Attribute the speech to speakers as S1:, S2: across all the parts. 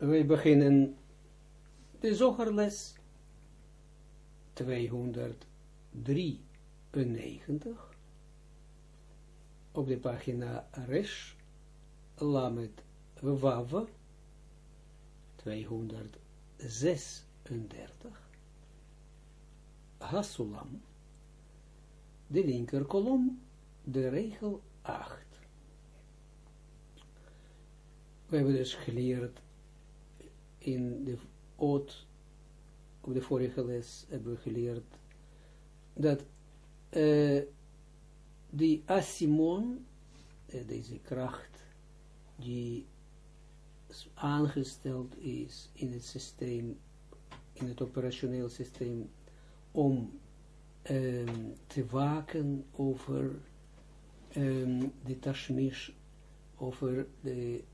S1: wij beginnen de zogerles 293 op de pagina Resh Lamet Wav 236 Hasulam de linker kolom de regel 8 we hebben dus geleerd in de oot, op de vorige les hebben we geleerd, dat uh, die asimon, uh, deze kracht, die aangesteld is in het systeem, in het operationeel systeem, om um, te waken over um, de tashmish, over de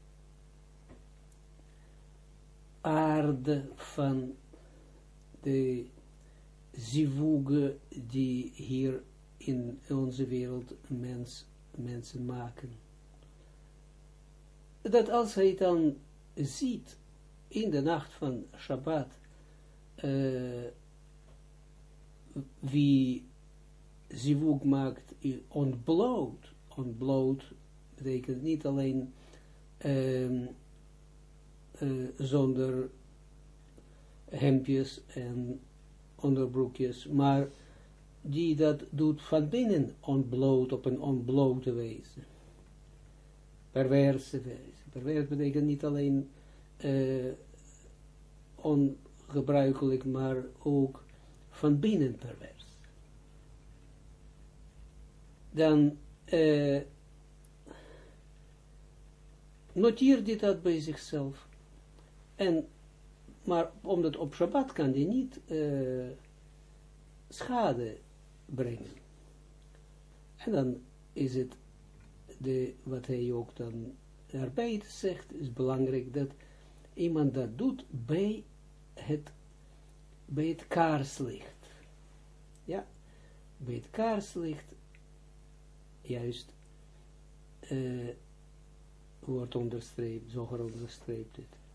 S1: aarde van de zivuge die hier in onze wereld mens, mensen maken. Dat als hij dan ziet in de nacht van Shabbat uh, wie zivug maakt ontbloot, ontbloot betekent niet alleen um, uh, zonder hemdjes en onderbroekjes, maar die dat doet van binnen ontbloot op een ontblote wijze. Perverse wijze. Pervers betekent niet alleen uh, ongebruikelijk, maar ook van binnen pervers. Dan uh, noteer dit dat bij zichzelf. En, maar omdat op Shabbat kan die niet uh, schade brengen. En dan is het, de, wat hij ook dan erbij zegt, is belangrijk dat iemand dat doet bij het, bij het kaarslicht. Ja, bij het kaarslicht, juist, uh, wordt onderstreept, zoger onderstreept het.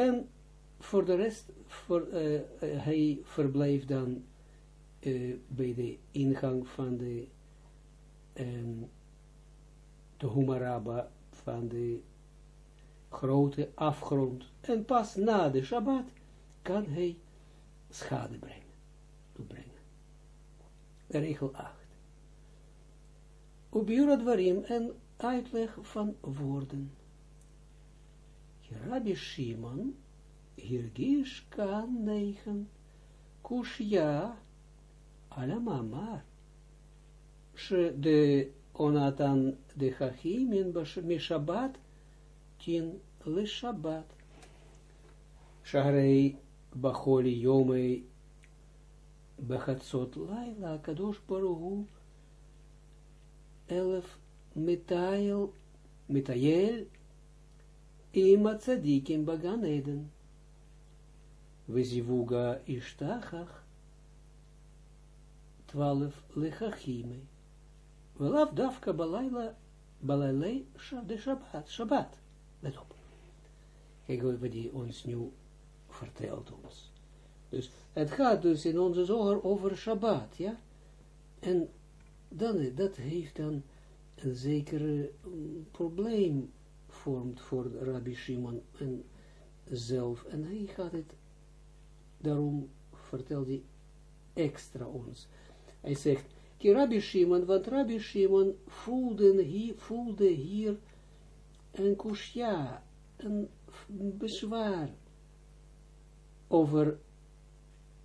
S1: En voor de rest, voor, uh, uh, hij verblijft dan uh, bij de ingang van de, um, de Humaraba, van de grote afgrond. En pas na de Shabbat kan hij schade brengen, toebrengen. Regel 8. Ubiura dwarim en uitleg van woorden. Rabbi Shimon, Hirgish kan negen, Kushya, Alamamar, de Onatan de Chachimin Mishabat, Tin le Shabbat. Shahrei Bacholi Yomei Bechatzot Laila Kadosh Baruhu Elef Metail Metayel Ima tzadikim bagan eden. Wezivuga ishtachach. Twaalf lechachime. Welaf dafka balayla balalei de Shabbat. Shabbat. Let op. Kijk wat die ons nu vertelt ons. Dus het gaat dus in onze zoger over Shabbat, ja. En dan, dat heeft dan een zekere probleem vormt voor Rabbi Shimon en zelf. En hij gaat het, daarom vertelt hij extra ons. Hij zegt, ki Rabbi Shimon, want Rabbi Shimon voelde hier, voelde hier een kushja, een bezwaar over,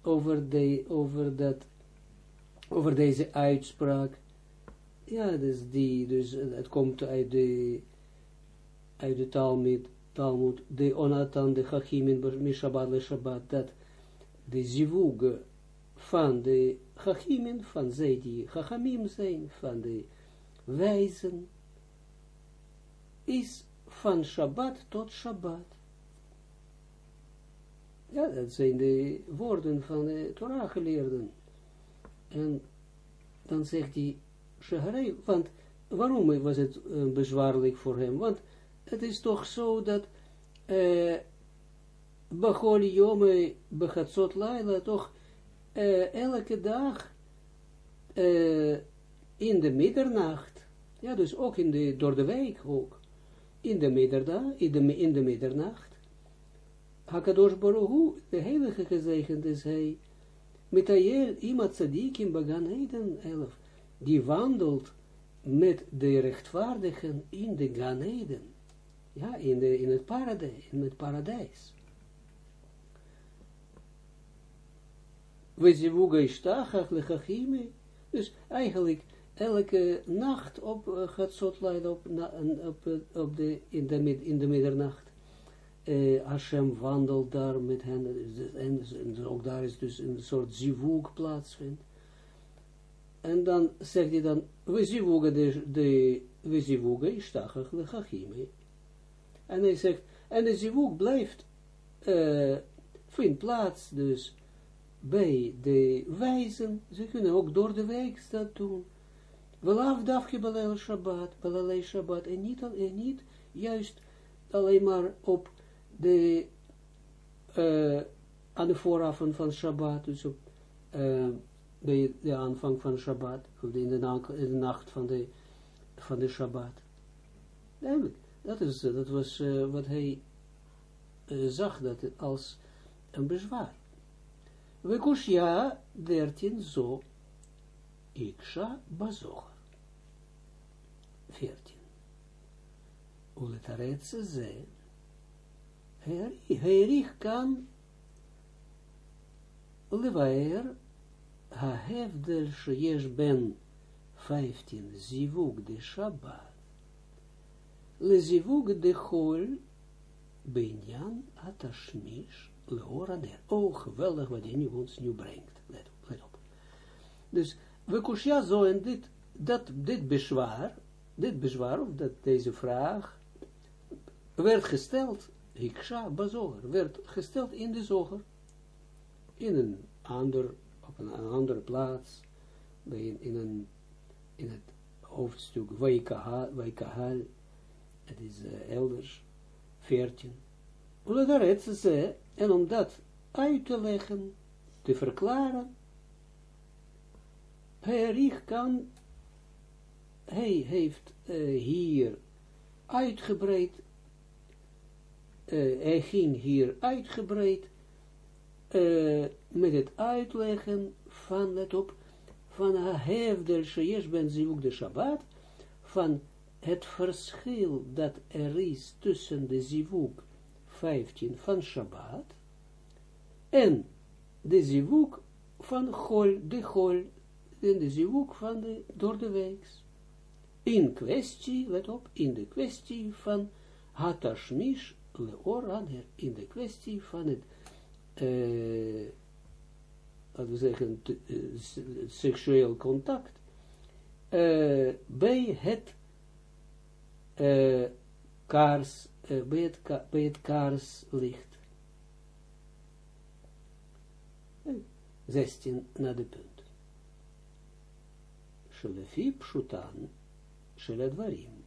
S1: over, de, over, dat, over deze uitspraak. Ja, dus die, dus het komt uit de uit de Talmud, Talmud, de Onatan, de Chachimin, Mishabad, le Shabbat, dat de zivug van de Chachimin, van zij die Chachamim zijn, van de wijzen, is van Shabbat tot Shabbat. Ja, dat zijn de woorden van de Torah geleerden. En dan zegt hij, want waarom was het uh, bezwaarlijk voor hem? Want het is toch zo dat uh, Bechol Yome Bechatzot Laila, toch uh, elke dag uh, in de middernacht, ja, dus ook in de, door de week ook, in de midderdag, in de, in de middernacht, Hakadosh Baruch Hu, de heilige gezegend is hij, Metayel imat tzadikim bagan Eden 11, die wandelt met de rechtvaardigen in de Gan Eden, ja, in, de, in het paradijs, in het paradijs. We zivuga ishtachach lechachime, dus eigenlijk elke nacht op uh, gaat Zotleid op, na, op, op de, in, de, in de middernacht. Uh, Hashem wandelt daar met hen, en, en, ook daar is dus een soort zivug plaatsvindt. En dan zegt hij dan, we zivuga de, de we zivuga ishtachach lechachime. En hij zegt, en de zivug blijft, uh, vindt plaats dus bij de wijzen, ze kunnen ook door de week dat doen. Welaf dafje balel Shabbat, balalei Shabbat, en niet, en niet juist alleen maar op de, uh, aan de vooravond van Shabbat, dus op de, de aanvang van Shabbat, of in de, in de nacht van de, van de Shabbat. Duidelijk, dat, is, dat was uh, wat hij zag, dat als een bezwaar. We kushia dertien zo, iksha bazocher. Veertien. Uletaretz ze, herich kan levaer ha-hefdel sheyesh ben 15 zivug de Shabbat, le zivug de chol binyan atashmish leoraner. Oh, geweldig wat hij ons nu brengt. Let op, let op. Dus we kushia zo en dit, dat, dit bezwaar, dit bezwaar, of dat deze vraag, werd gesteld, Hiksha Bazoger, werd gesteld in de zoger, in een ander, op een, een andere plaats, bij, in, een, in het hoofdstuk Waikahal, het is uh, elders, 14. Omdat ze, en om dat uit te leggen, te verklaren, hij kan, hij heeft uh, hier uitgebreid, uh, hij ging hier uitgebreid met het uitleggen van, let op, van Hevdel Sheyesh ben Zivuk de Shabbat, van het verschil dat er is tussen de Zivuk 15 van Shabbat en de Zivuk van Gol, de Gol, en de Zivuk van de door de weeks. In kwestie, let op, in de kwestie van Hatashmish Leoraner, in de kwestie van het uh, we zeggen, uh, seksueel contact, uh, bij het kaars, bij, het ka bij het kaarslicht. 16 naar de punt. שלפי פשוטן של הדברים.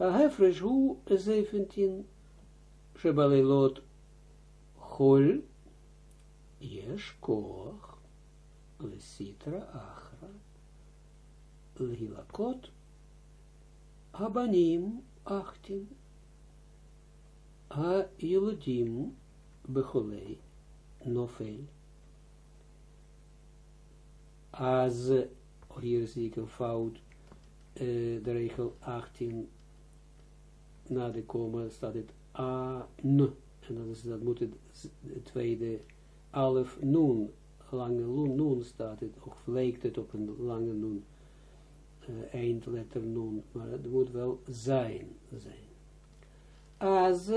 S1: ההפרש הוא 17 שבלילות חול יש כוח לסיטרא אחרא להילקות Abanim, 18. Ha-Yeludim, Becholei, Nofel. Als, hier zie ik een fout, de regel 18, na de komma staat het A-N, en dat, is, dat moet het tweede alef Nun, lange nun staat het, of lijkt het op een lange Nun eindletter nun, maar het moet wel zijn, zijn. Als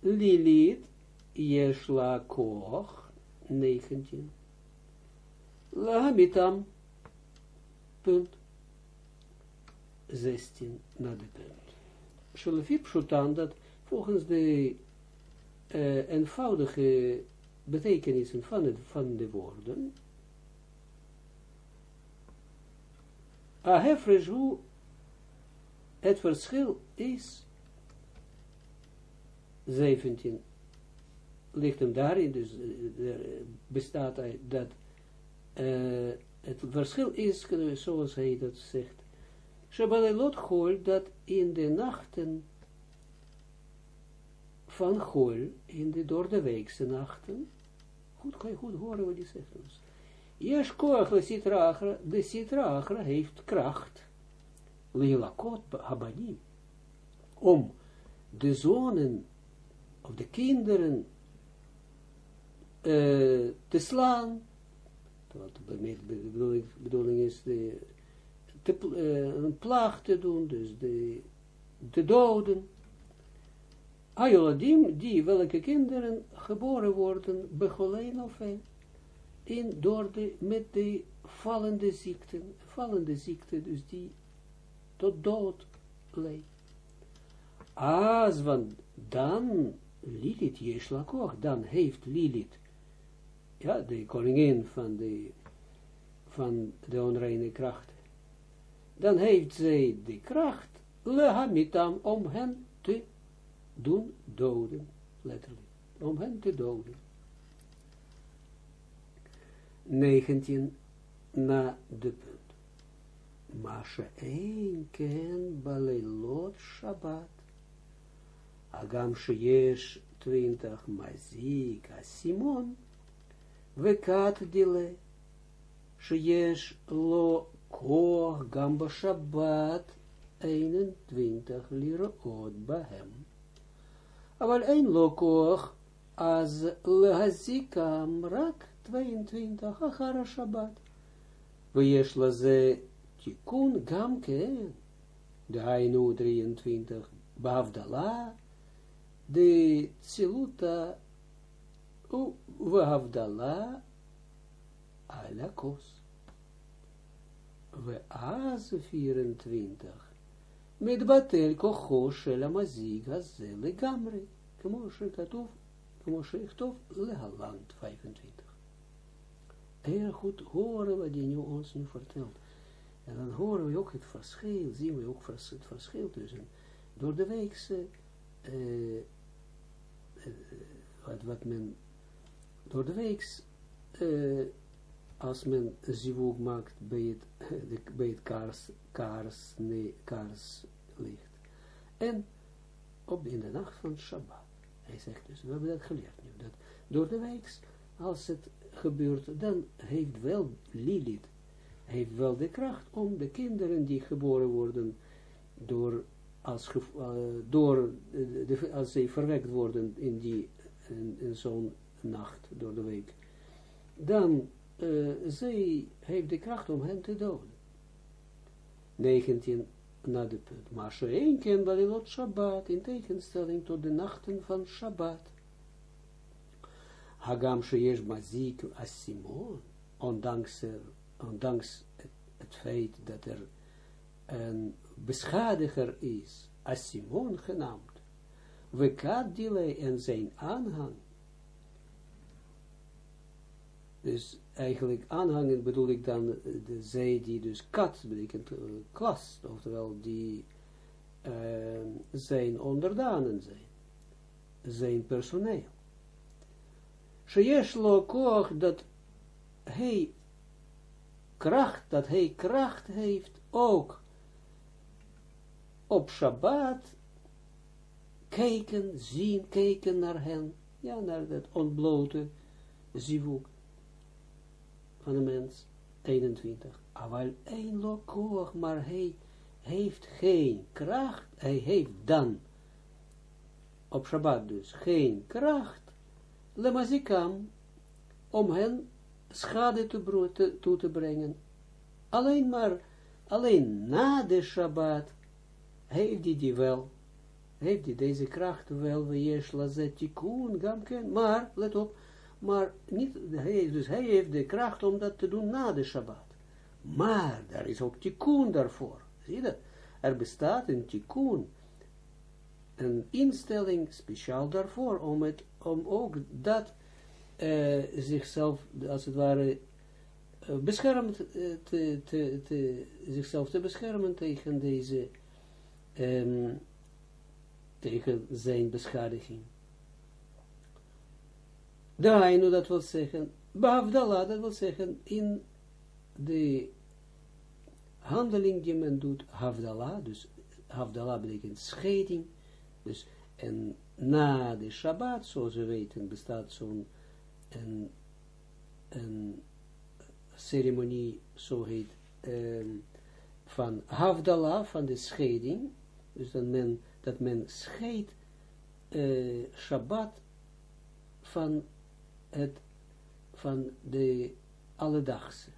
S1: Lilith, Yeshla Koch, 19, Lahamitam. Punt. 16 naar de punt. Shalafi Pshutan, dat volgens de uh, eenvoudige betekenissen van, het, van de woorden, Ahefresh, hoe het verschil is 17 ligt hem daarin, dus uh, bestaat uit dat uh, het verschil is, zoals hij dat zegt, Shabbalelot Chol, dat in de nachten van Chol, in de door de weekse nachten, goed kan je goed horen wat hij zegt ons. Yesh koach de sitra achra heeft kracht, leilakot habanim, om de zonen, of de kinderen, uh, te slaan, wat de bedoeling, is, de, te, uh, een plaag te doen, dus de, de doden, Ayoladim, die welke kinderen geboren worden, begoleen of in, door de, met de vallende ziekten, vallende ziekte, dus die tot dood leidt. Als, want dan Lilith Jeshlakoch, dan heeft Lilith, ja, de koningin van de, van de onreine kracht, dan heeft zij de kracht, lehamitam, om hen te doen doden, letterlijk, om hen te doden. 19 na de punt. Masha een ken balelot Shabbat. Agam sheyesh 20 mazik Simon. Vekat dile. Sheyesh lo koch gamba Shabbat 21 lira od bahem. אבל אין לו כוח, אז להזיקם רק 22 אחר השבת. ויש לזה תיקון גם כן, דהיינו 23, בהבדלה, דצילותא ובהבדלה על הכוס. ואז 24 מתבטל כוחו של המזיג הזה לגמרי, כמו שכתוב, כמו שיכתוב להלן 25. Heel goed horen wat hij nu ons nu vertelt. En dan horen we ook het verschil, zien we ook het verschil tussen door de weekse, uh, uh, wat, men, door de weeks, uh, als men zivug maakt bij het, de, bij het kaars, kaars, nee, kaars licht. En op in de nacht van Shabbat. Hij zegt dus, we hebben dat geleerd nu, dat door de weeks, als het gebeurt, dan heeft wel Lilith, heeft wel de kracht om de kinderen die geboren worden, door, als, uh, door de, als zij verwekt worden in, die, in, zo'n nacht, door de week, dan uh, zij heeft de kracht om hen te doden. 19 na de punt. Maar keer Balilot Shabbat, in tegenstelling tot de nachten van Shabbat. Hagam sheyesh mazik asimon, ondanks, er, ondanks het, het feit dat er een beschadiger is, asimon genaamd, we kadile en zijn aanhang, dus eigenlijk aanhangen bedoel ik dan de zij die dus kat betekent uh, klas, oftewel die uh, zijn onderdanen zijn, zijn personeel. Lo koch dat hij kracht, dat hij kracht heeft ook op Shabbat kijken, zien, kijken naar hen, ja, naar dat ontblote zivuk van de mens, 21. Aval een lokoch, maar hij heeft geen kracht, hij heeft dan, op Shabbat dus, geen kracht, lemazikam, om hen schade te, toe te brengen. Alleen maar, alleen na de Shabbat, heeft hij die wel, heeft hij deze kracht wel, we jesh lazet tikun, gamken, maar, let op, maar niet, hij, dus hij heeft de kracht om dat te doen na de Shabbat. Maar er is ook tikkun daarvoor. Zie je dat? Er bestaat een tikkun, een instelling speciaal daarvoor, om, het, om ook dat uh, zichzelf, als het ware, uh, beschermd uh, te, te, te, zichzelf te beschermen tegen deze um, tegen zijn beschadiging. Dainu, dat wil zeggen, Bavdala, dat wil zeggen, in de handeling die men doet, Havdala, dus Havdala betekent scheiding, dus en na de Shabbat, zoals we weten, bestaat zo'n een, een ceremonie, zo heet, um, van Havdala, van de scheiding, dus dat men, dat men scheidt uh, Shabbat van het, van de alledaagse.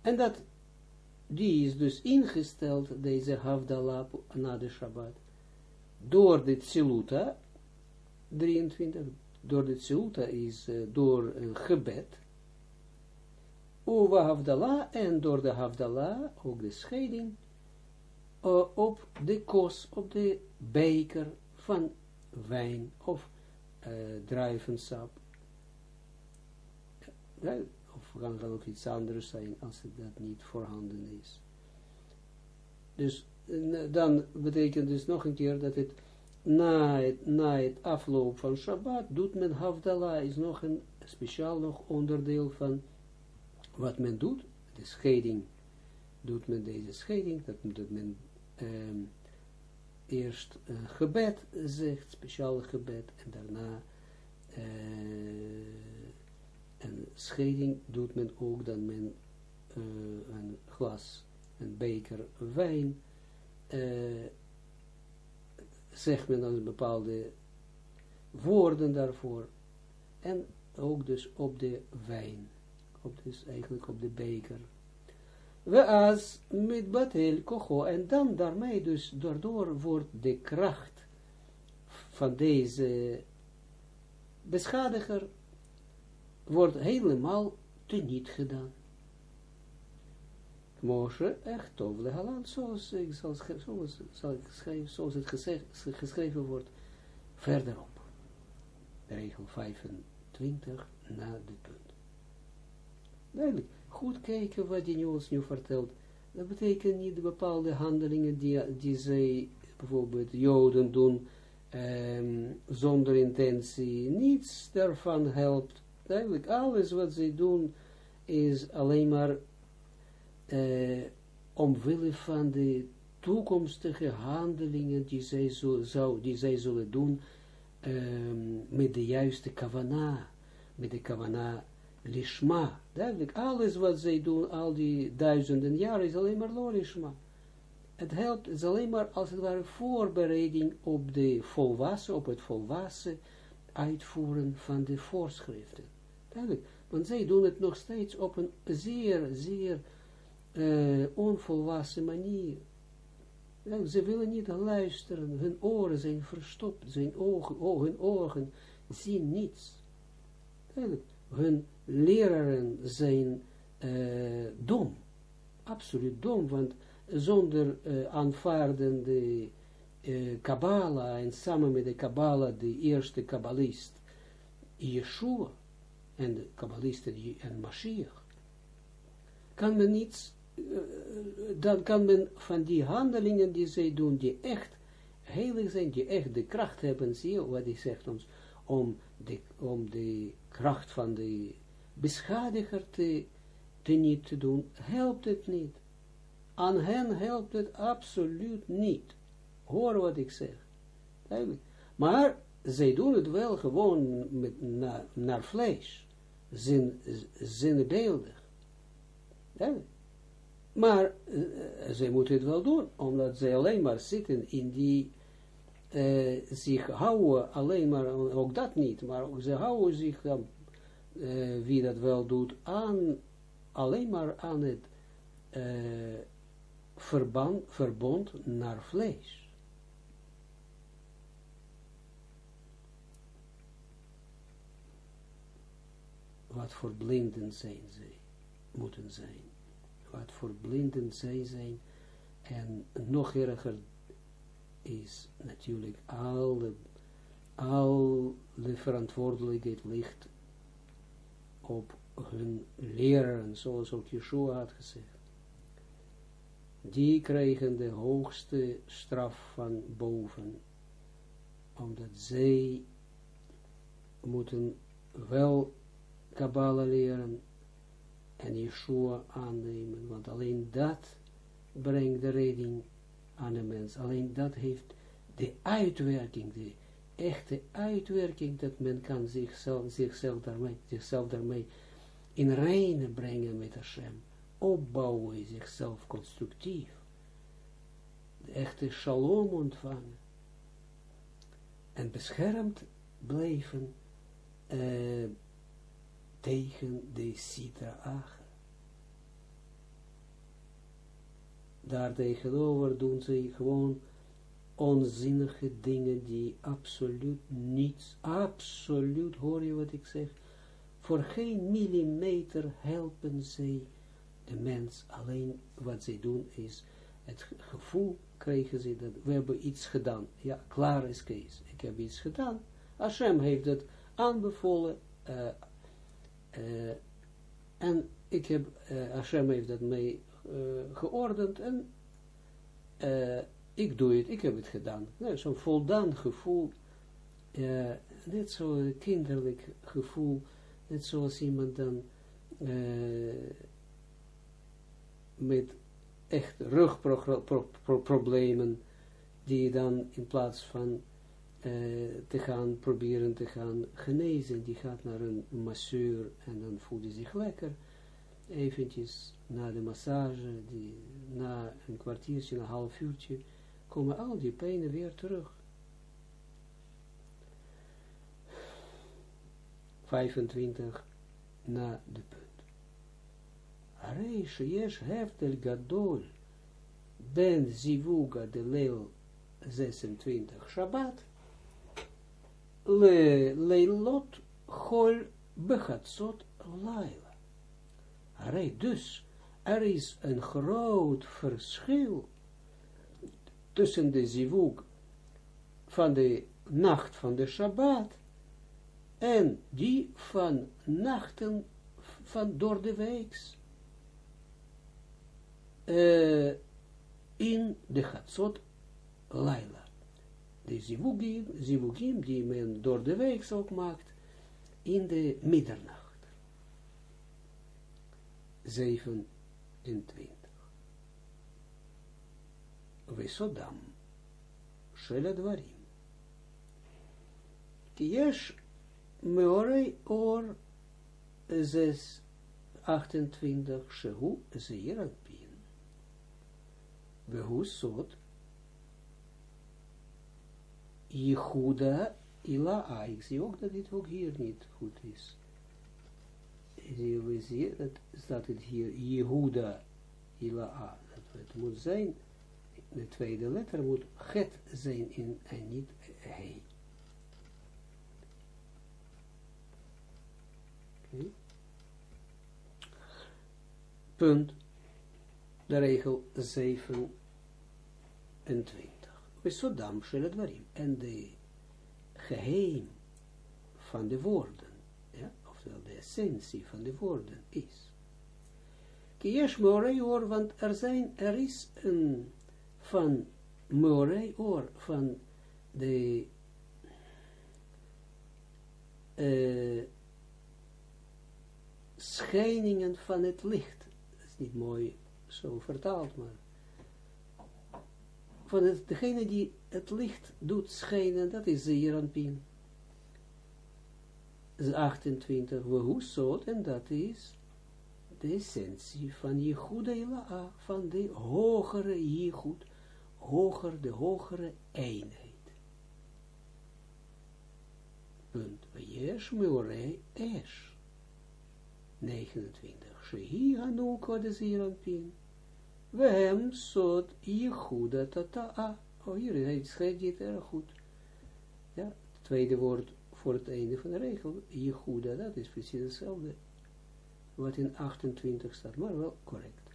S1: En dat, die is dus ingesteld, deze Havdala na de Shabbat, door de Tziluta, 23, door de Tziluta is uh, door een gebed, Uwa Havdala, en door de Havdala, ook de scheiding, uh, op de kos, op de beker van wijn of uh, druivensap. Of kan het ook iets anders zijn als het dat niet voorhanden is. Dus dan betekent dus nog een keer dat het na het, na het afloop van Shabbat doet men Havdalah, is nog een speciaal nog onderdeel van wat men doet, de scheiding, doet men deze scheiding, dat, dat men um, eerst een gebed zegt, speciaal gebed, en daarna uh, een scheiding doet men ook, dan men uh, een glas, een beker wijn, uh, zegt men dan bepaalde woorden daarvoor, en ook dus op de wijn op dus eigenlijk op de beker. We als met batel kocho, en dan daarmee dus, daardoor wordt de kracht van deze beschadiger, wordt helemaal teniet gedaan. Moshe, echt tovle halan, zoals, ik zal, zoals, schrijven, zoals het geschreven wordt, verderop. Regel 25 na de punt. Duidelijk. Goed kijken wat die ons nu vertelt. Dat betekent niet bepaalde handelingen die, die zij, bijvoorbeeld Joden doen, um, zonder intentie. Niets daarvan helpt. Duidelijk, alles wat zij doen is alleen maar uh, omwille van de toekomstige handelingen die zij, zo, zou, die zij zullen doen um, met de juiste kavana, met de kavana lishma. Duidelijk, alles wat zij doen, al die duizenden jaren, is alleen maar lishma. Het helpt, is alleen maar als het ware voorbereiding op de volwassen, op het volwassen uitvoeren van de voorschriften. Duidelijk, want zij doen het nog steeds op een zeer, zeer onvolwassen manier. Ze willen niet luisteren, hun oren zijn verstopt, zijn ogen, hun ogen zien niets. Hun leraren zijn dom. Absoluut dom, want zonder aanvaarden de uh, Kabbalah en samen met de Kabbalah de eerste Kabbalist Yeshua en de Kabbalisten en Mashiach, kan men niets, dan kan men van die handelingen die zij doen, die echt heilig zijn, die echt de kracht hebben, zie je wat hij zegt ons, om de, om de kracht van de beschadiger te, te niet te doen, helpt het niet. Aan hen helpt het absoluut niet. Hoor wat ik zeg. Maar zij doen het wel gewoon met, na, naar vlees. Zin, zinnebeeldig. Maar uh, zij moeten het wel doen, omdat zij alleen maar zitten in die, uh, zich houden, alleen maar, ook dat niet, maar ze houden zich dan wie dat wel doet, aan, alleen maar aan het verband, verbond naar vlees. Wat voor blinden zijn zij, moeten zijn. Wat voor blinden zij zijn. En nog erger is natuurlijk al de verantwoordelijkheid ligt op hun leraren, zoals ook Yeshua had gezegd. Die krijgen de hoogste straf van boven, omdat zij moeten wel Kabbalah leren en Yeshua aannemen, want alleen dat brengt de redding aan de mens. Alleen dat heeft de uitwerking, de echte uitwerking, dat men kan zichzelf, zichzelf, daarmee, zichzelf daarmee in reine brengen met Hashem, opbouwen zichzelf constructief, de echte shalom ontvangen, en beschermd blijven uh, tegen de Sitra Acher. Daartegenover doen ze gewoon onzinnige dingen die absoluut niets, absoluut, hoor je wat ik zeg, voor geen millimeter helpen zij de mens. Alleen wat zij doen is, het gevoel krijgen ze dat we hebben iets gedaan. Ja, klaar is Kees. Ik heb iets gedaan. Hashem heeft het aanbevolen. Uh, uh, en ik heb, uh, Hashem heeft dat mee geordend. En ik doe het, ik heb het gedaan. Nou, Zo'n voldaan gevoel. net zo'n kinderlijk gevoel. Net zoals iemand dan met echt rugproblemen, die dan in plaats van uh, te gaan proberen te gaan genezen, die gaat naar een masseur en dan voelt hij zich lekker, eventjes na de massage, die, na een kwartiertje, een half uurtje, komen al die pijnen weer terug. 25 na de punt. הרי שיש הבדל גדול בין זיווג הדליל 26 שבת le, leilot hol bechatzot laila. Dus, er is een groot verschil tussen de zivug van de nacht van de Shabbat en die van nachten van door de weeks in de Chatzot Laila de zivugim, zivugim die men door de week ook maakt, in de middernacht. 27. Весодам. Шеля дварим. Киеш меорей zes 28 Shehu зеират пин. Jehuda Ila'a. Ik zie ook dat dit ook hier niet goed is. We zien, dat staat het hier, Jehuda Ila'a. Het moet zijn, de tweede letter moet het zijn in, en niet. Okay. Punt. De regel 27. Besodam. En de geheim van de woorden, ja, oftewel de essentie van de woorden is. Kiesh morei oor, want er zijn, er is een van morei oor, van de uh, schijningen van het licht. Dat is niet mooi zo vertaald, maar van het, degene die het licht doet schijnen, dat is Zeeranpien. 28, we hoe zo, en dat is de essentie van Jehuda Ila'a, van de hogere Jehud, hoger, de hogere eenheid. Punt. Yesh meore esh. 29. Shehi hanuka de Zeeranpien. We hem sot Jehuda tata'a. Oh, hier hij schrijft dit erg goed. Ja, het tweede woord voor het einde van de regel. Jehuda, dat is precies hetzelfde. Wat in 28 staat, maar wel correct.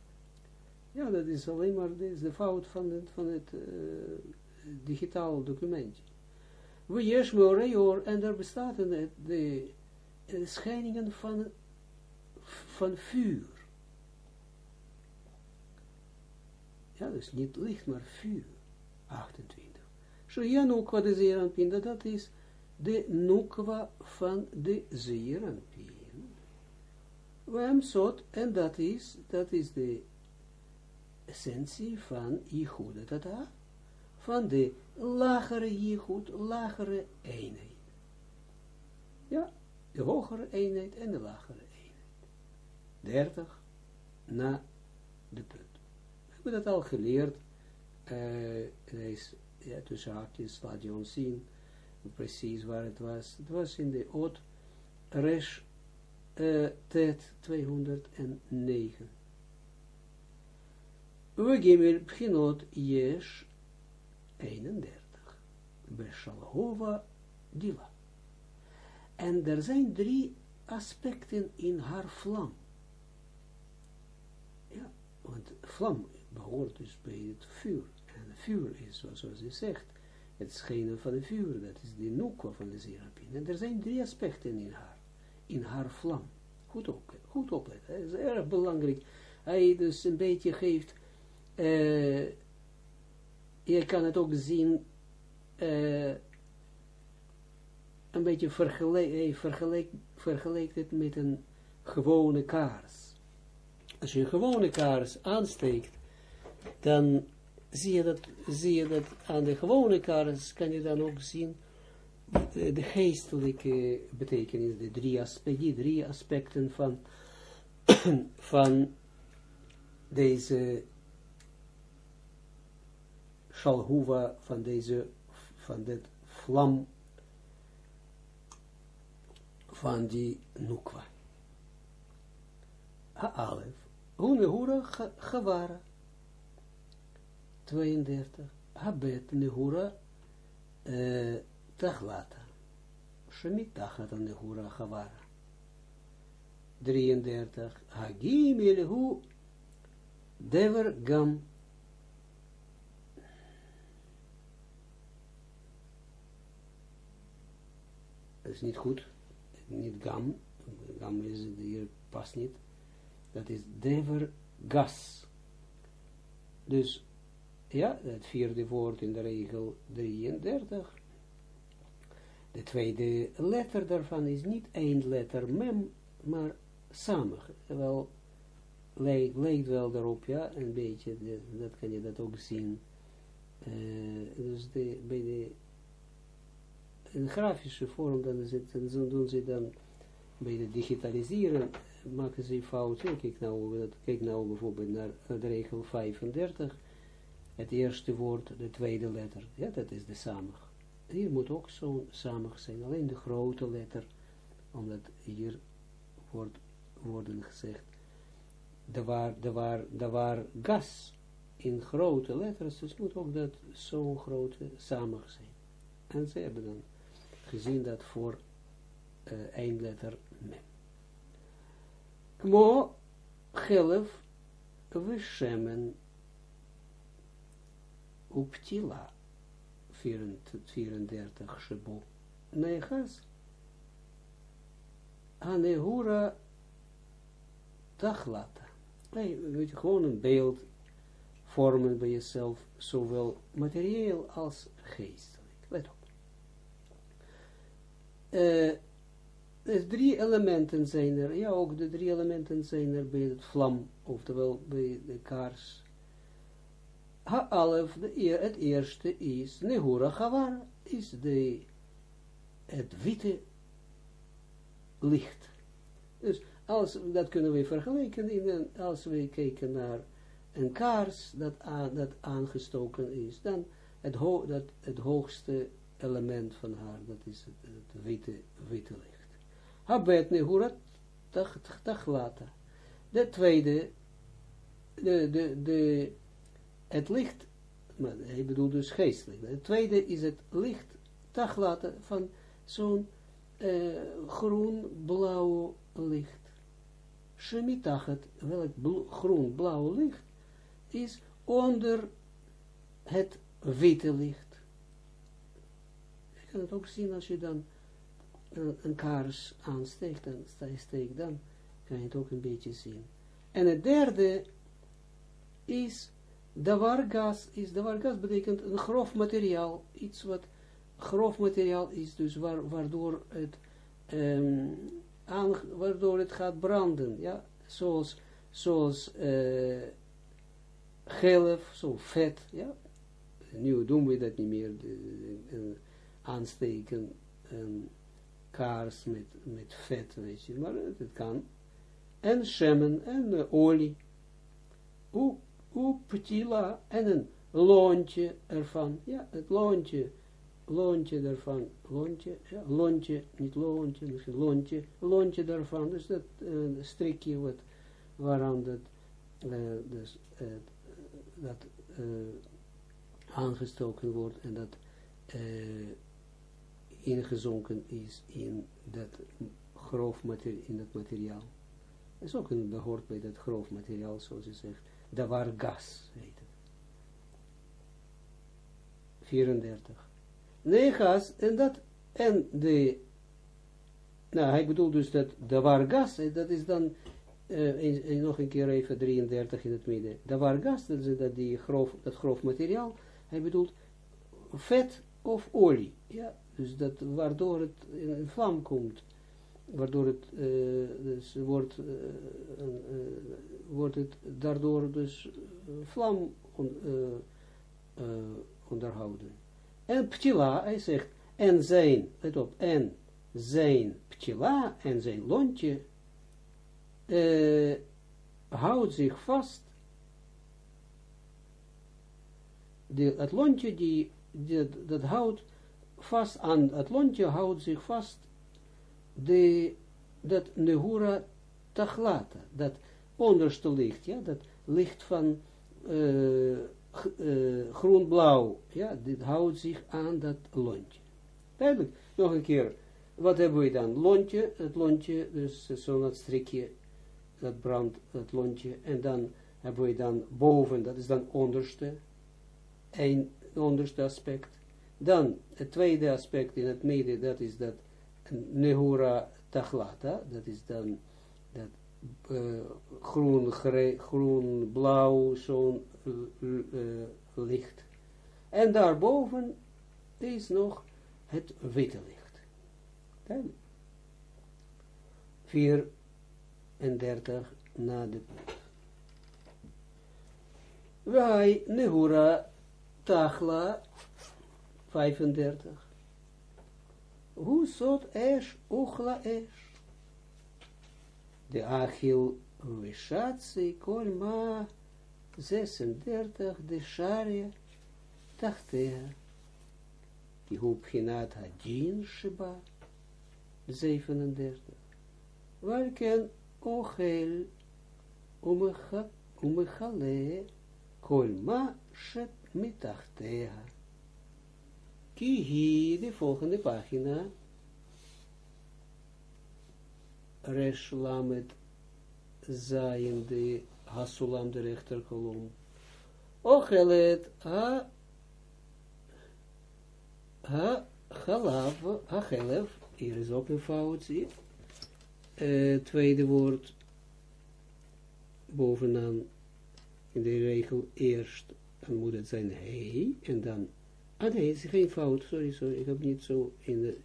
S1: Ja, dat is alleen maar de, de fout van het, van het digitaal documentje. We jesh meoreor, en er bestaat de, de, de schijningen van, van vuur. Ja, dus niet licht, maar vuur. 28. Shia Nukwa de Zeeranpin, dat is de Nukwa van de Zeeranpin. Wem Sot, en dat is, dat is de essentie van Yichud, dat van de lagere Yichud, lagere eenheid. Ja, de hogere eenheid en de lagere eenheid. 30 na de punt. Hebben dat al geleerd, uh, is, ja, tussen haakjes laat je ons zien, precies waar het was. Het was in de Oot Resh uh, Tet 209. We gimel Pchinot Yesh 31. Beshalhova Dila. En er zijn drie aspecten in haar vlam. Ja, want vlam behoort dus bij het vuur. En het vuur is, zoals je zegt, het schijnen van het vuur. Dat is de noekwa van de serapin. En er zijn drie aspecten in haar. In haar vlam. Goed, op, goed opletten. Dat is erg belangrijk. Hij dus een beetje geeft... Uh, je kan het ook zien... Uh, een beetje vergelijk, vergelijk, vergelijkt het met een gewone kaars. Als je een gewone kaars aansteekt, dan zie je dat, zie je dat aan de gewone kaars kan je dan ook zien de, geestelijke betekenis, de drie, aspecten, die drie aspecten van, van deze shalhuva, van deze, van dit vlam van die nukwa. Ha'alef, hunehura gewara. 32. Habet nehura uh, tachlata. Shemitachat nehura gewara. 33. Hagim hu dever gam. Is niet goed niet gam, gam is hier pas niet, dat is dever gas. Dus, ja, het vierde woord in de regel 33. De tweede letter daarvan is niet één letter mem, maar samen. Wel, lijkt, wel daarop, ja, een beetje, dat kan je dat ook zien. Uh, dus de, bij de grafische vorm, dan, is doen ze dan bij het digitaliseren, maken ze fout. Kijk nou, kijk nou bijvoorbeeld naar de regel 35, het eerste woord, de tweede letter, ja, dat is de samig. Hier moet ook zo'n samig zijn, alleen de grote letter, omdat hier wordt worden gezegd, de waar, de waar, de waar gas in grote letters, dus moet ook dat zo'n grote samig zijn. En ze hebben dan gezien dat voor uh, één letter mem. Kmo gelef vishemen uptila 34 shebo nechas anehura tachlata. Nee, weet je, gewoon een beeld vormen bij jezelf, zowel materieel als geestelijk. Let op uh, drie elementen zijn er, ja ook de drie elementen zijn er bij het vlam, oftewel bij de kaars. Ha-alef, het eerste is, Nehura Chavar, is de, het witte licht. Dus als, dat kunnen we vergelijken, in als we kijken naar een kaars dat, dat aangestoken is, dan het, dat, het hoogste element van haar, dat is het, het witte, witte licht. Habet nehurat tachlata. De tweede, de, de, de, het licht, maar hij bedoelt dus geestelijk. Het tweede is het licht tachlata van zo'n uh, groen-blauw licht. Shemitachet, welk groen-blauw licht, is onder het witte licht kan het ook zien als je dan een, een kaars aansteekt, dan, steekt, dan kan je het ook een beetje zien. En het derde is davar gas is, davar gas betekent een grof materiaal, iets wat grof materiaal is, dus waar, waardoor het um, aan, waardoor het gaat branden, ja, zoals, zoals uh, gelf, zo vet, ja, nu doen we dat niet meer, de, aansteken, een kaars met, met vet, weet je, maar het kan, en shemmen, en uh, olie, uptila, en een lontje ervan, ja, het lontje, lontje daarvan, lontje, ja, lontje, niet lontje, misschien lontje, lontje daarvan, dus dat uh, strikje wat, waaraan dat, uh, dus, uh, dat aangestoken wordt en dat ingezonken is in dat grof materiaal, in dat materiaal. Dat is ook een behoort bij dat grof materiaal, zoals je zegt, daar waar gas, heet het. 34. Nee, gas, en dat, en de, nou, hij bedoelt dus dat de waar gas, dat is dan, uh, nog een keer even 33 in het midden, de waar gas, dat is dat, die grof, dat grof materiaal, hij bedoelt vet of olie, ja, dus dat, waardoor het in vlam komt, waardoor het, uh, dus wordt, uh, wordt het daardoor dus vlam on, onderhouden. En ptila, hij zegt, en zijn, let op, en zijn ptila en zijn lontje houdt zich vast, de, het lontje die, die dat houdt vast aan het lontje houdt zich vast de, dat nehura tachlata, dat onderste licht, ja, dat licht van uh, groen-blauw, ja, dit houdt zich aan dat lontje. Duidelijk, nog een keer, wat hebben we dan? Lontje, het lontje, dus zo'n strikje, dat brandt, het lontje, en dan hebben we dan boven, dat is dan onderste, een onderste aspect, dan het tweede aspect in het midden, dat is dat Nehura Tachlata, dat is dan dat uh, groen, groen, blauw, zo'n uh, licht. En daarboven is nog het witte licht. Dan 34 na de punt. Wij, Nehura Tachla 35. Hoe zot esh uchla esh? De achil vishatsi kolma 36 de sharia tachtea. Die hoepginat hadin sheba 37. Welken ochel umechale kolma shet mitachtea. Kihi, de volgende pagina. Resh Lamet Zayin, de Hasulam, de rechterkolom. Ochelet, ha, ha, chalav, ha, hier is ook een fout, uh, tweede woord, bovenaan, in de regel eerst, dan moet het zijn hij, en dan Ah nee, het is geen fout, sorry, sorry, ik heb niet zo, in de,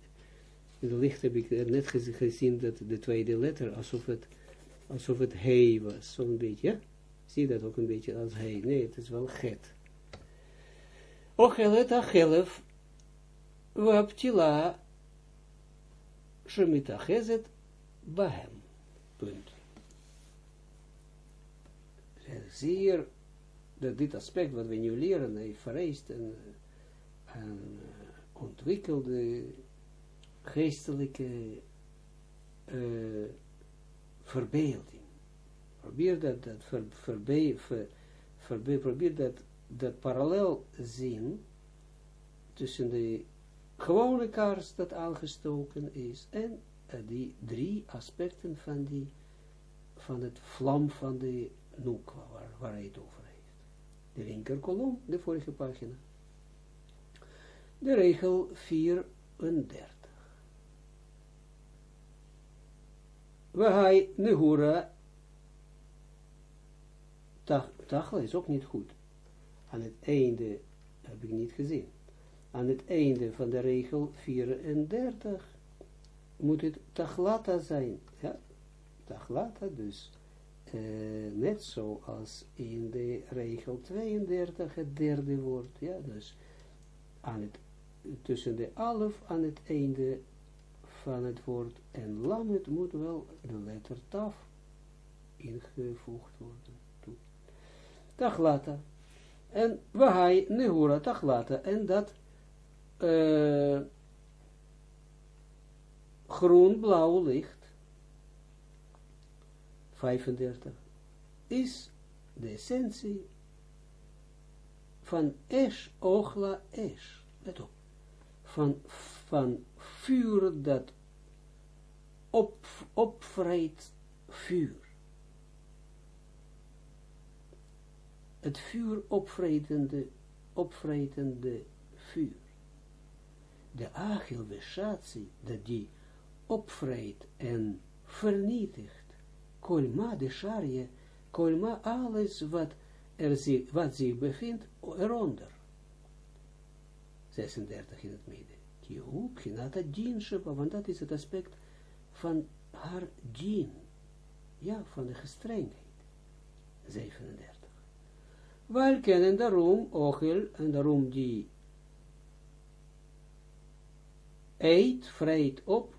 S1: in licht heb ik net gezien dat de tweede letter, alsof het, alsof het hij was, zo'n beetje, ja? Zie dat ook een beetje als hij, nee, het is wel get. Ochelet achelef, waptila, shemitachezet, bahem, punt. Zie hier, dat dit aspect wat we nu leren, hij vereist en een uh, ontwikkelde geestelijke uh, verbeelding. Probeer dat, dat ver, verbe, ver, probeer dat, dat parallel zien tussen de gewone kaars dat aangestoken is en uh, die drie aspecten van, die, van het vlam van de noekwa waar, waar hij het over heeft. De linker kolom, de vorige pagina de regel 34. Wahai nehura, tachla is ook niet goed. aan het einde, heb ik niet gezien, aan het einde van de regel 34 moet het taglata zijn. Ja, taglata dus. Uh, net zoals in de regel 32 het derde woord. Ja, dus aan het, tussen de alf aan het einde van het woord en lamet moet wel de letter taf ingevoegd worden. Taglata. En wahai nehura taglata. En dat uh, groen-blauw licht, 35, is de essentie van esh, ochla, esh. Let op. Van, van vuur dat op, vuur. Het vuur opvretende, opvretende vuur. De agil veshatsi, dat die opvreet en vernietigt. Kolma de sharia, kolma alles wat, er wat zich bevindt eronder. 36 in het midden. Kihu, kinata djin shepa, want dat is het aspect van haar djin. Ja, van de gestrengheid. 37. Wel kennen daarom, ochel, en daarom die eet, vreet op,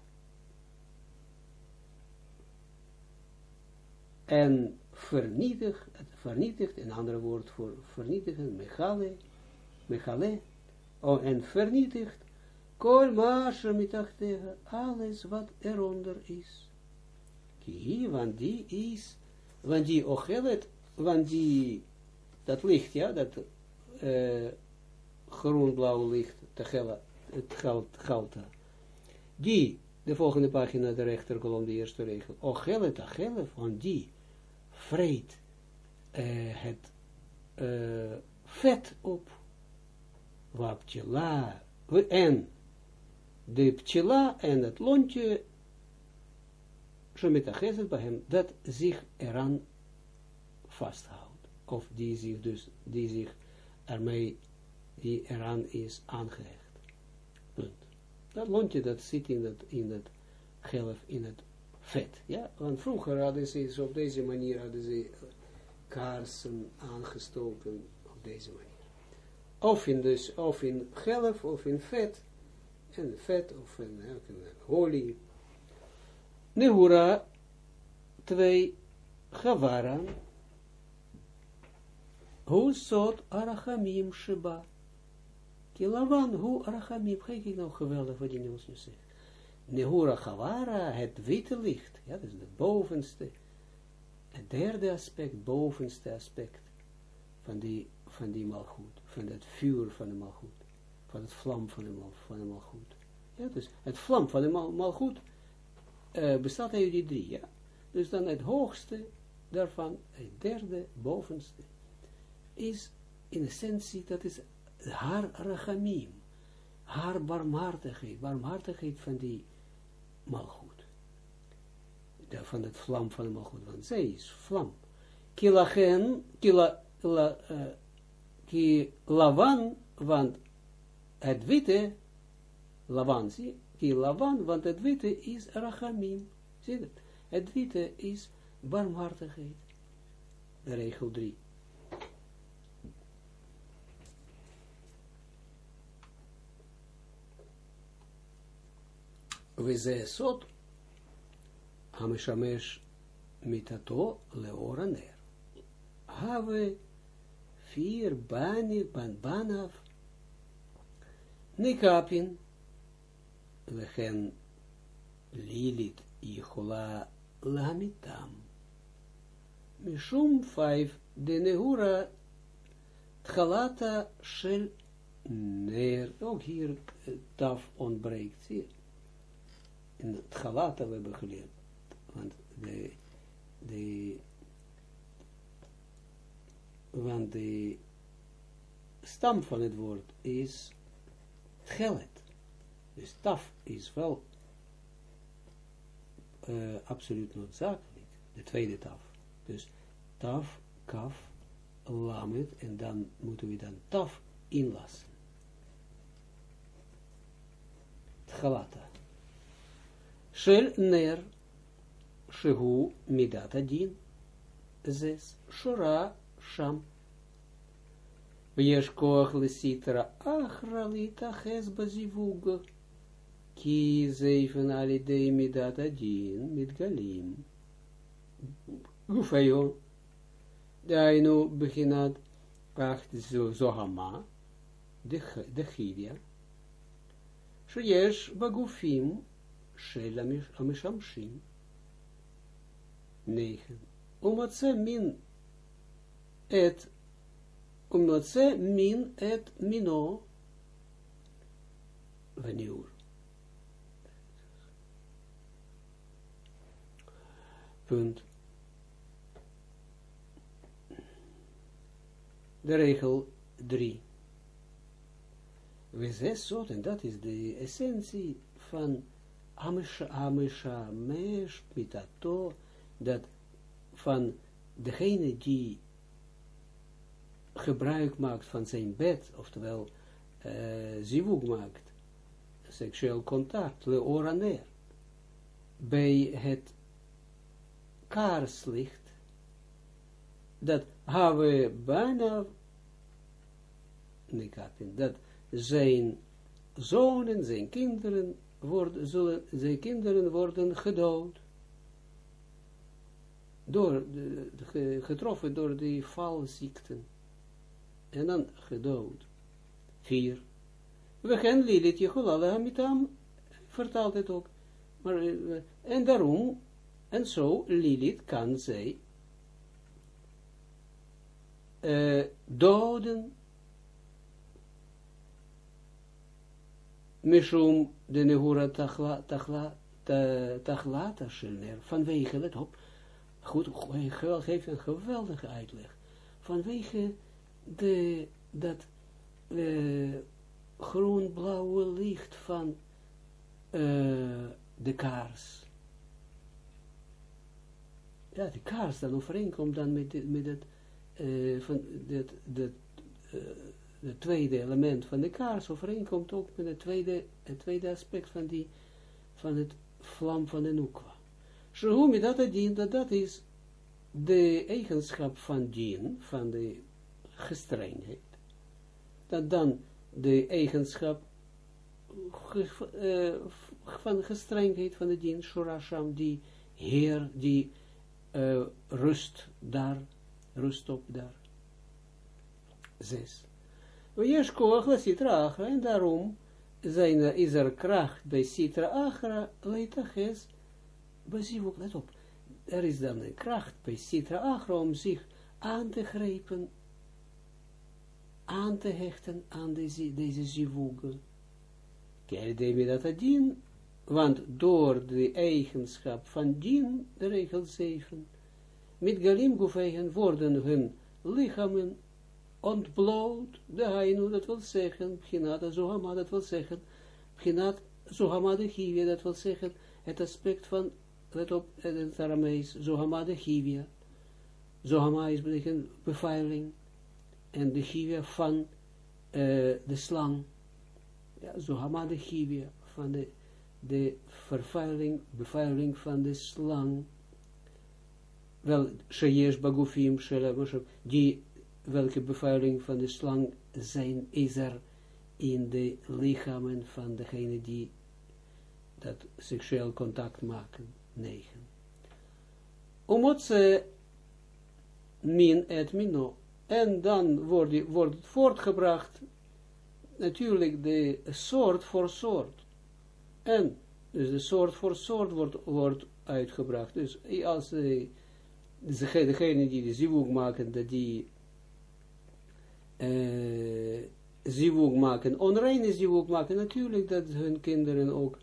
S1: en vernietigt, vernietigt, een ander woord voor vernietigen, mechale, mechale, oh, en vernietigt, kol tegen alles wat eronder is. Kie, want die is, want die ochelet, want die, dat licht, ja, dat uh, groen-blauw licht, goud, die, de volgende pagina, de rechterkolom, de eerste regel, ochelet, achele, van die, vreet het vet op, ptjela, en de ptjela en het lontje, shemetacheset bij hem, dat zich eraan vasthoudt, of die zich dus, die zich ermee, die eraan is aangehecht. Dat lontje, dat zit in het, in het gelf, in het vet. Ja, want vroeger hadden ze, op deze manier hadden ze kaarsen aangestoken op deze manier. Of in, dus, of in gelf, of in vet. En vet, of in, in olie. Nehura, twee, Gavara. Hoe zot arachamim sheba. Kilavan, hoe arachamim. Kijk ik nou geweldig wat die ons nu zegt. Nehura Chavara, het witte licht, ja, dat is het bovenste, het derde aspect, bovenste aspect van die, van die malgoed, van het vuur van de malgoed, van het vlam van de, mal, van de malgoed. Ja, dus het vlam van de mal, malgoed uh, bestaat uit die drie, ja. Dus dan het hoogste daarvan, het derde, bovenste, is in essentie, dat is haar rachamim, haar barmhartigheid, barmhartigheid van die malgoed. Van het vlam van de malgoed, want zij is vlam. Kilachen, kila, la, uh, ki lavan, want het witte, lavan, zie, ki lavan, want het witte is rachamim. Zie het? Het witte is barmhartigheid. Regel 3. וזה סוד המשמש מיתתו לאור הנר. הווה vier ban, banav nikapin lechen lilit yichula lamitam. Mishum vijf de nehura tchalata shel ner. Ook hier taf ontbreekt, zie in het Galata we hebben geleerd. Want de, de, want de stam van het woord is gelet. Dus taf is wel uh, absoluut noodzakelijk. De tweede taf. Dus taf, kaf, lamet, en dan moeten we dan taf inlassen. Tchalata. Shel ner, shehu midat adin, zes, shora sham. ויש כוח לסיטרה אחרא להתאחז בזיווג, כי זייפן על ידי מידת הדין מתגלים. גופיון, דהיינו בחינת אך זוהמה, דחידיה, שיש בגופים של המשמשים. נגן, ומצא מין את omdat ze min et mino veniur. Punt. De regel 3. We zes soort, en dat is de essentie van Amisha, Amisha, Mesh, Mitato, dat van degene die gebruik maakt van zijn bed, oftewel uh, zivug maakt, seksueel contact, le oraner, bij het kaarslicht, dat hebben bijna, nekapin, dat zijn zonen, zijn kinderen, worden, zullen, zijn kinderen worden gedood. Door, getroffen door die valziekten en dan gedood. Vier. We gaan Lilith Jecholala Mitam, vertaalt het ook. Maar, uh, en daarom, en zo, Lilith kan zij uh, doden Mishum de Nehura Tachla, Tachla, Tachlata vanwege, let op, goed, geef een geweldige uitleg, vanwege de, dat uh, groen-blauwe licht van uh, de kaars. Ja, de kaars dan overeenkomt dan met, met het, uh, van het, het, het tweede element van de kaars overeenkomt ook met het tweede, het tweede aspect van, die, van het vlam van de noekwa. Shehumi dat dien, dat dat is de eigenschap van dien, van de gestrengheid, dat dan de eigenschap uh, van gestrengheid van de dien, Shurasham, die Heer, die uh, rust daar, rust op daar. Zes. Wees koach la sitra achra, en daarom zijn, is er kracht bij sitra achra, leitaches, bezivuk, let op, er is dan een kracht bij sitra achra om zich aan te grijpen aan te hechten aan deze, deze zivugen. Kijk, dat dien, want door de eigenschap van dien, de regel 7, met galim worden hun lichamen ontbloot, de hainu, dat wil zeggen, Pchinat Zohama, dat wil zeggen, Pchinat Zohama de Givia, dat wil zeggen, het aspect van, let op, het Aramees, Zohama de Givia. Zohama is betekent beveiling, en de givia van uh, de slang. Ja, zo hama de givia van de, de vervuiling, bevuiling van de slang. Wel, sheyesh bagufim, die, welke bevuiling van de slang zijn, is er in de lichamen van degene die dat seksueel contact maken. Negen. Omdat ze min et mino en dan wordt, wordt het voortgebracht, natuurlijk de soort voor soort. En dus de soort voor soort wordt, wordt uitgebracht. Dus als de, degene die de zivug maken, dat die uh, zivug maken, onreine zivug maken, natuurlijk dat hun kinderen ook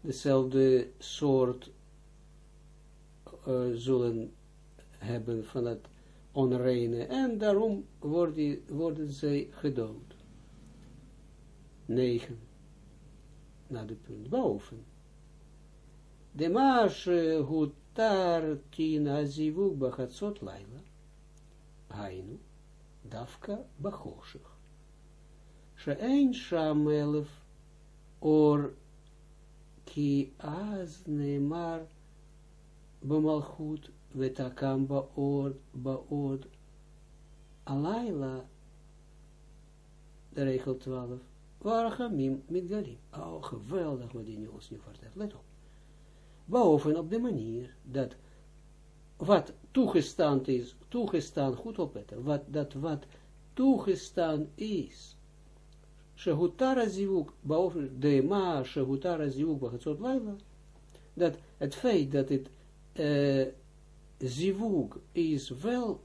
S1: dezelfde soort uh, zullen hebben van het onreine, en daarom worden, worden zij gedood. 9. Naar de punt boven. De maas hutar tina zivug bachatzot laila. Hainu. dafka bachoshig. She'ein sham elf or ki az neemar bemalchut baod baod alayla de regel 12 Warachamim mit galim. Oh, geweldig wat die ons nu vertelt. Let op. Boven op de manier dat wat toegestaan is, toegestaan, goed opletten, wat, dat wat toegestaan is, Shehutara zivuk, boven de ma, Shehutara zivuk, dat het feit dat het uh, zivuk is wel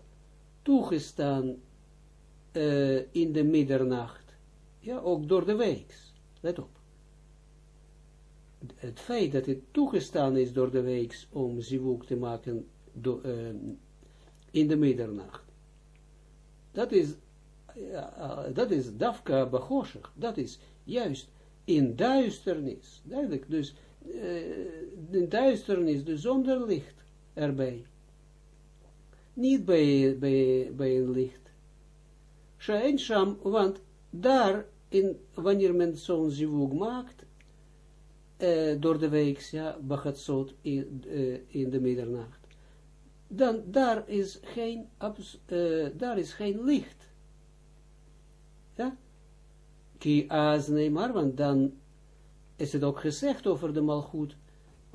S1: toegestaan uh, in de middernacht, ja, ook door de week, let op. Het feit dat het toegestaan is door de week om zivuk te maken uh, in de middernacht. Dat is, uh, dat is dafka bachoshig, dat is juist in duisternis, duidelijk, dus in duisternis, dus zonder licht erbij. Niet bij, bij, bij een licht. Shain sham, want daar, in, wanneer men zo'n zivug maakt, uh, door de week, ja, bachatzot in, uh, in de middernacht dan daar is geen, uh, daar is geen licht. Ja? Ki maar, want dan is het ook gezegd over de malgoed,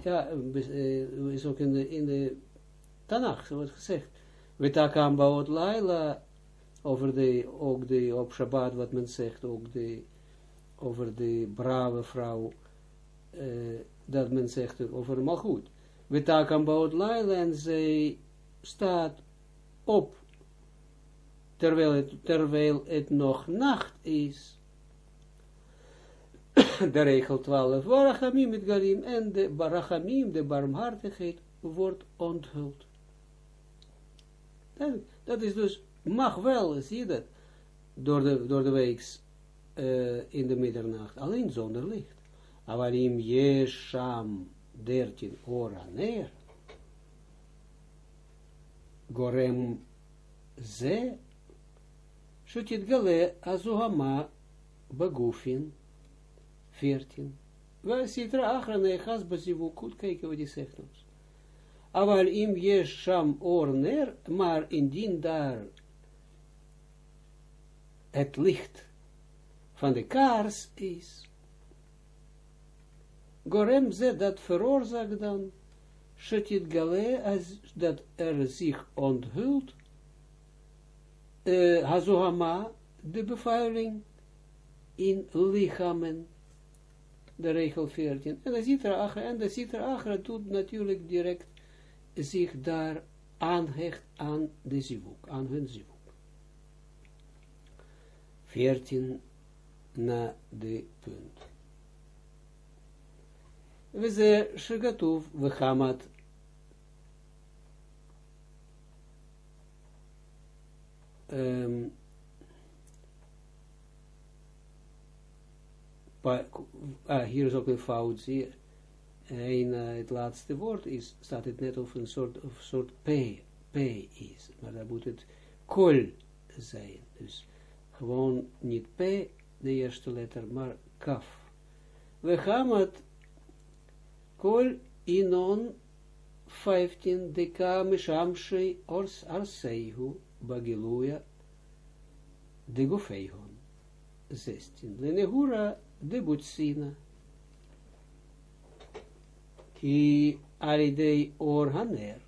S1: ja, uh, is ook in de, in de Tanach, zo wordt gezegd, Wetakam baot laila, over de, ook de, op Shabbat, wat men zegt, ook de, over de brave vrouw, uh, dat men zegt over de malgoed. Wetakam baot laila, en zij staat op, terwijl het, terwijl het nog nacht is. de regel 12, Barachamim met Galim, en de Barachamim, de barmhartigheid, wordt onthuld. Dat, dat is dus, mag wel, zie je dat, door de, door de weeks uh, in de middernacht, alleen zonder licht. Avarim Yesham 13 ora neer, gorem ze, shutit gale azuhama bagufin, 14. Waar sitra achra nechas bazivukut, kijken wat die zegt ons. Aval im sham orner, maar indien daar het licht van de kaars is, gorem ze dat veroorzaakt dan, shetit gale, als dat er zich onthult, uh, hazohama, de bevuiling in lichamen, de regel 14. En de Achra, en de Sitra Achra doet natuurlijk direct zich daar aanhecht aan de zivuk, aan hun zivuk. 14 na de punt. We ze shigatuv we hamat um, ah, hier is ook een fout, zie En uh, het laatste woord is, staat het net of een soort, of soort P, P is, maar dan moet het kol zijn. Dus gewoon niet P, de eerste letter, maar kaf. We gaan met kol inon 15 deka mishamshi ors arseihu bagiluja de gofeigon. 16. Lenehura de butsina. Ki aridei or haner.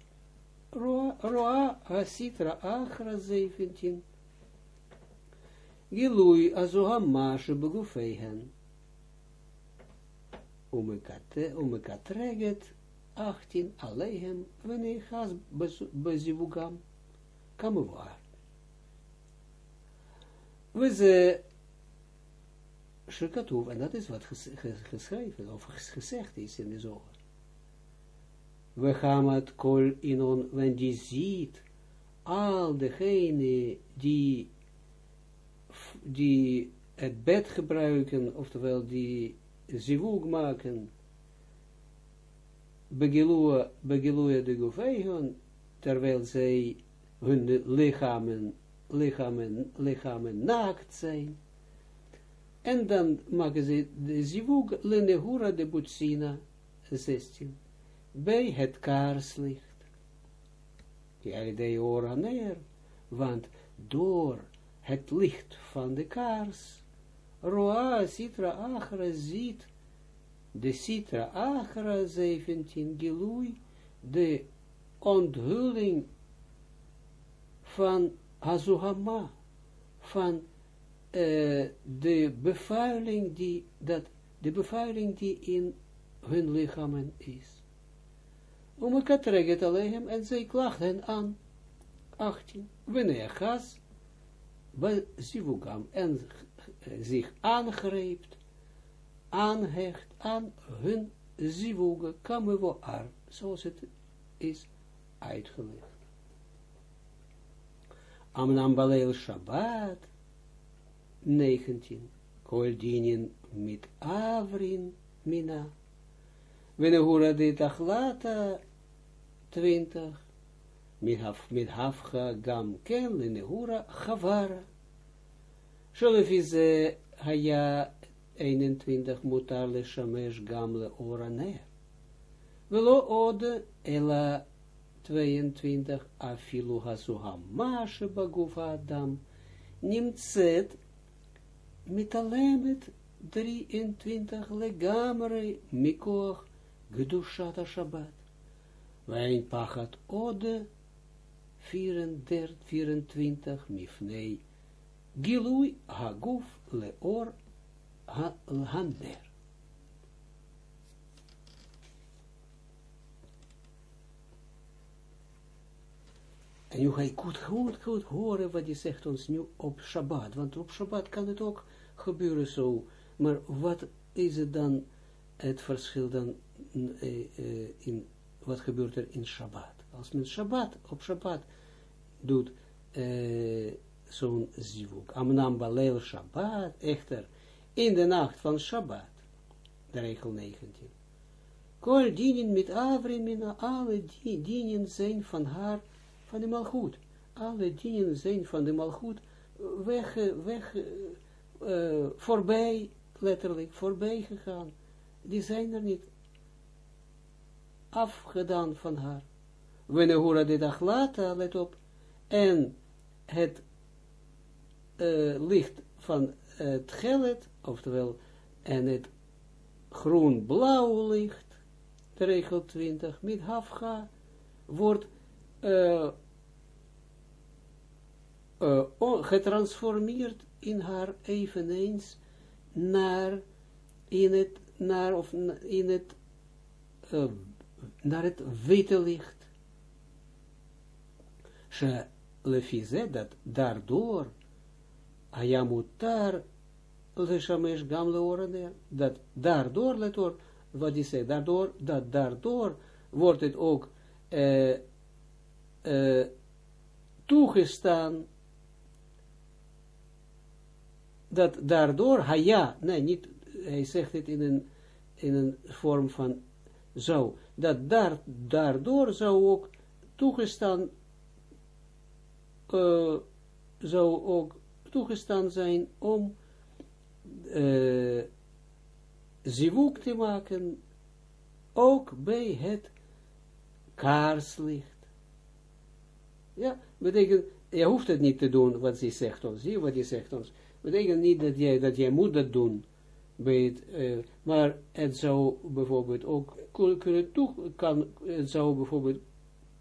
S1: Roa asitra achra 17. Gilui azohamashe begufeihen. Umekatreget 18 alehem gas bezivugam. Kamuwaar. We ze Shekatoef, en dat is wat geschreven, of gezegd is in de zoger. We gaan het kol in on, when die ziet, al degene die, die het bed gebruiken, oftewel die zivug maken, begilua de guveigon, terwijl zij hun lichamen lichamen, lichamen naakt zijn. En dan maken ze de zivug lenehura de butsina 16. Bij het kaarslicht. Ja, de oraneer. Want door het licht van de kaars. Roa Sitra Achra ziet de Sitra Achra 17 Gilui, de onthulling van Hazuhama, van uh, de bevuiling die, dat, de bevuiling die in hun lichamen is. Om het alleen en zij klacht hen aan 18. Wanneer gas, zivugam en zich aangreept, aanhecht aan hun zivuge, kamevo ar, zoals het is uitgelegd. Amnam baleel Shabbat, 19, koldinin mit avrin mina, Venehura dit achlata, 20, mit hafcha gam ken lenehura chavara. Shelefize haya 21 mutar le shamesh gam le orane. Velo ode ela 22 afilu hasuham mashe baguf adam nimtzet mitalemet 23 legamre mikoch gedushat Shabbat. Wijn pachat ode 24 mifnei gilui haguf leor hander. En nu ga ik goed, goed, horen wat je zegt ons nu op Shabbat. Want op Shabbat kan het ook gebeuren zo. Maar wat is het dan, het verschil dan uh, uh, in, wat gebeurt er in Shabbat? Als men Shabbat, op Shabbat doet uh, zo'n zivuk. Amnam baleel Shabbat, echter, in de nacht van Shabbat, de regel 19. Kol dienen met avrimina, alle dienen zijn van haar, van de malgoed. Alle dienen zijn van de malgoed, weg, weg, uh, voorbij, letterlijk, voorbij gegaan. Die zijn er niet afgedaan van haar. Wenehura de dachlata, let op, en het uh, licht van het gelet, oftewel, en het groen-blauw licht, de regel 20, met hafga, wordt uh, getransformeerd in haar eveneens naar, in het, naar, of in het, naar het witte licht. She lefize, dat daardoor Ayamutar leshamesh gam leoraner. Dat daardoor, let door, wat hij zegt, daardoor, dat daardoor wordt het ook uh, uh, toegestaan dat daardoor, haya, nee, niet, hij zegt het in een, in een vorm van zo, dat daar, daardoor zou ook toegestaan, uh, zou ook toegestaan zijn om uh, te maken, ook bij het kaarslicht. Ja, betekent, je hoeft het niet te doen wat ze zegt ons, zie wat hij zegt ons. Betekent niet dat jij, dat jij moet dat doen, uh, maar het zou bijvoorbeeld ook kunnen kan, het zou bijvoorbeeld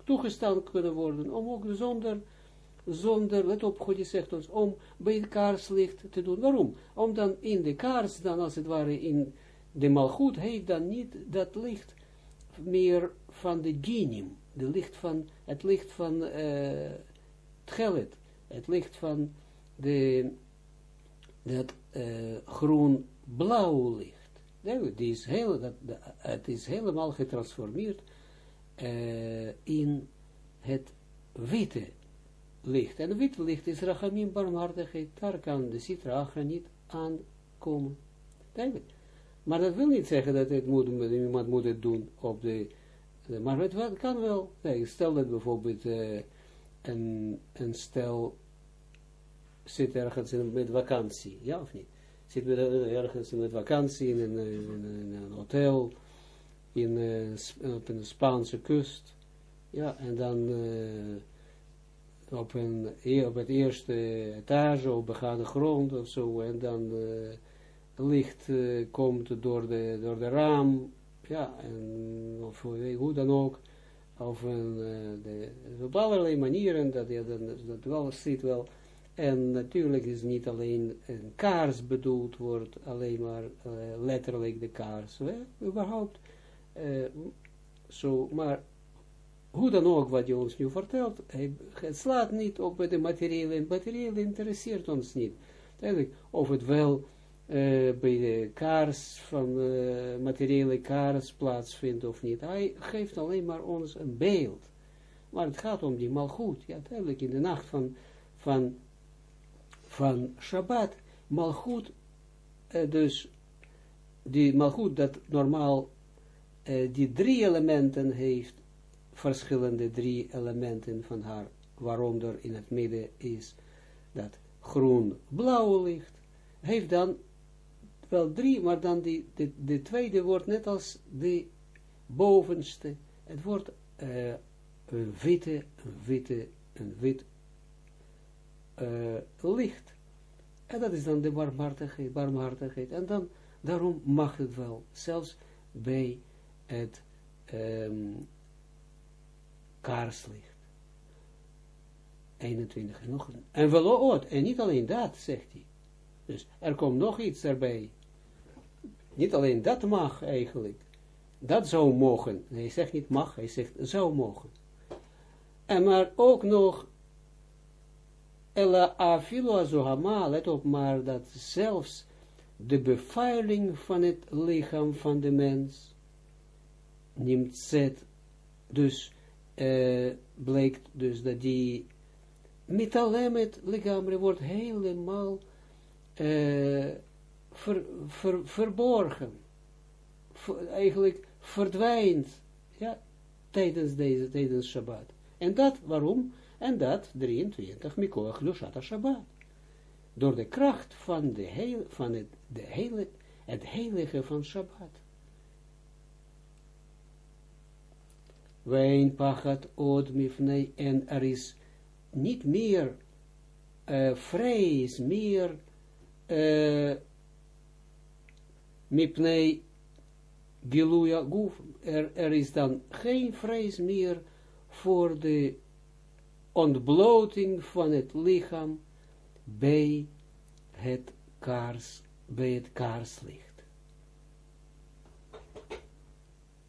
S1: toegestaan kunnen worden, om ook zonder zonder, let op, God zegt ons, om bij het kaarslicht te doen. Waarom? Om dan in de kaars, dan als het ware in de malgoed, heeft dan niet dat licht meer van de ginim, de licht van, het licht van uh, het gelet, het licht van de, dat uh, groen-blauw licht. Nee, die is heel, dat, het is helemaal getransformeerd uh, in het witte licht. En wit licht is rachamim barmhartigheid. Daar kan de citra niet aankomen. Maar dat wil niet zeggen dat het moet, iemand moet het doen op de, maar het kan wel. stel dat bijvoorbeeld uh, een, een stel zit ergens in, met vakantie, ja of niet? Zit met, ergens met vakantie in een, in een hotel, in, op een Spaanse kust, ja, en dan op, een, op het eerste etage, op begane grond of zo, en dan licht komt door de, door de raam, ja, en of hoe dan ook, of een, de, op allerlei manieren, dat je dan, dat wel ziet wel, en natuurlijk is niet alleen een kaars bedoeld wordt, alleen maar letterlijk de kaars, hè? überhaupt, zo, maar hoe dan ook wat je ons nu vertelt, het slaat niet op de materiële, en materiële interesseert ons niet. Eigenlijk, of het wel uh, bij de kaars van uh, materiële kaars plaatsvindt of niet. Hij geeft alleen maar ons een beeld. Maar het gaat om die malgoed. Ja, duidelijk in de nacht van, van, van Shabbat. Malgoed, uh, dus die malgoed dat normaal die drie elementen heeft, verschillende drie elementen van haar, waaronder in het midden is dat groen-blauw licht, heeft dan wel drie, maar dan die, de, de tweede wordt net als de bovenste, het wordt uh, een witte, een witte, een wit uh, licht. En dat is dan de barmhartigheid, barmhartigheid. En dan, daarom mag het wel, zelfs bij het um, kaarslicht. 21 en nog een. En wel en niet alleen dat, zegt hij. Dus er komt nog iets erbij. Niet alleen dat mag eigenlijk. Dat zou mogen. Hij zegt niet mag, hij zegt zou mogen. En maar ook nog Ella afilo azohama, let op maar dat zelfs de beveiling van het lichaam van de mens neemt zet, dus uh, blijkt dus dat die metalemet lichaam wordt helemaal ver, verborgen, ver, eigenlijk verdwijnt, ja, tijdens deze, tijdens Shabbat. En dat, waarom? En dat 23, Mikoach Lushat Shabbat. Door de kracht van, de van het, de het heilige van Shabbat. Wijn pachat od mifnei, en er is niet meer uh, vrees, meer uh, mipnei giluja guf, er, er is dan geen vrees meer voor de ontbloting van het lichaam bij het kaars, bij het kaarslicht.